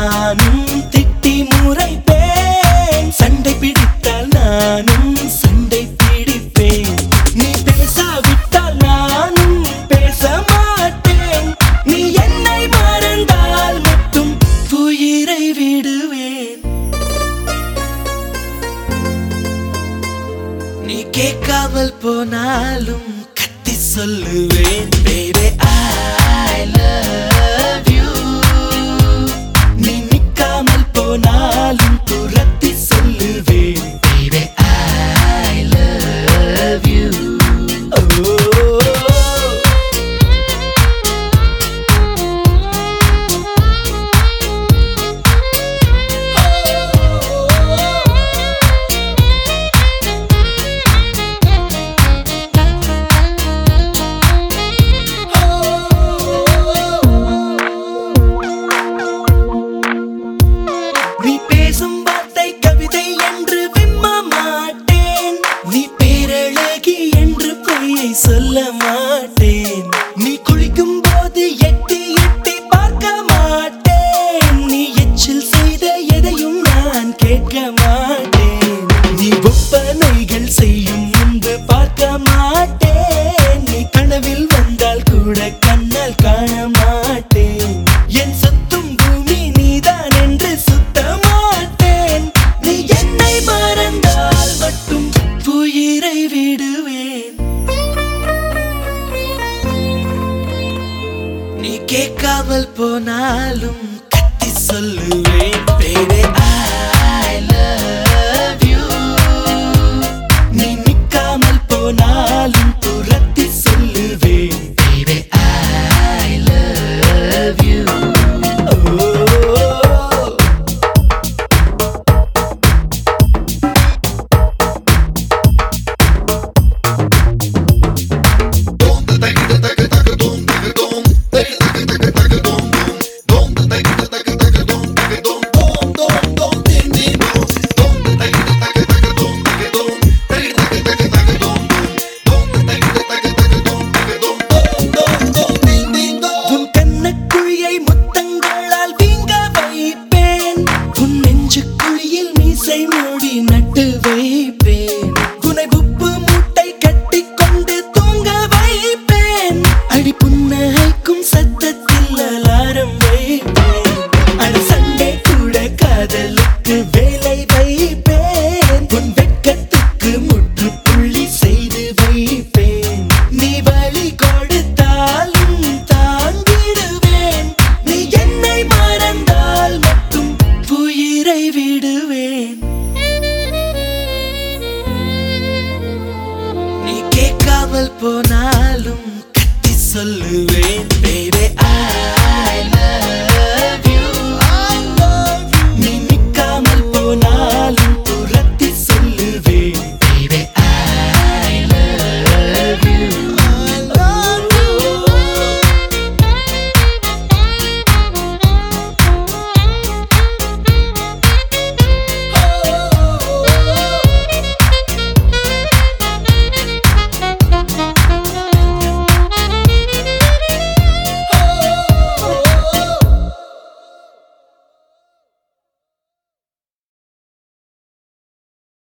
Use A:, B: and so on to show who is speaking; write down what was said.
A: நானும் திட்டி முறைப்பேன். சண்டை பிடித்தால் நானும் சண்டை பிடிப்பேன். நீ பேசாவிட்டால் நானும் பேச மாட்டேன். நீ என்னை மறந்தால் மட்டும் உயிரை விடுவேன். நீ கேட்காமல் போனாலும் கத்தி சொல்லுவேன். பேரே கேட்காமல் போனாலும் கத்தி சொல்லுவேன் பேரே salute.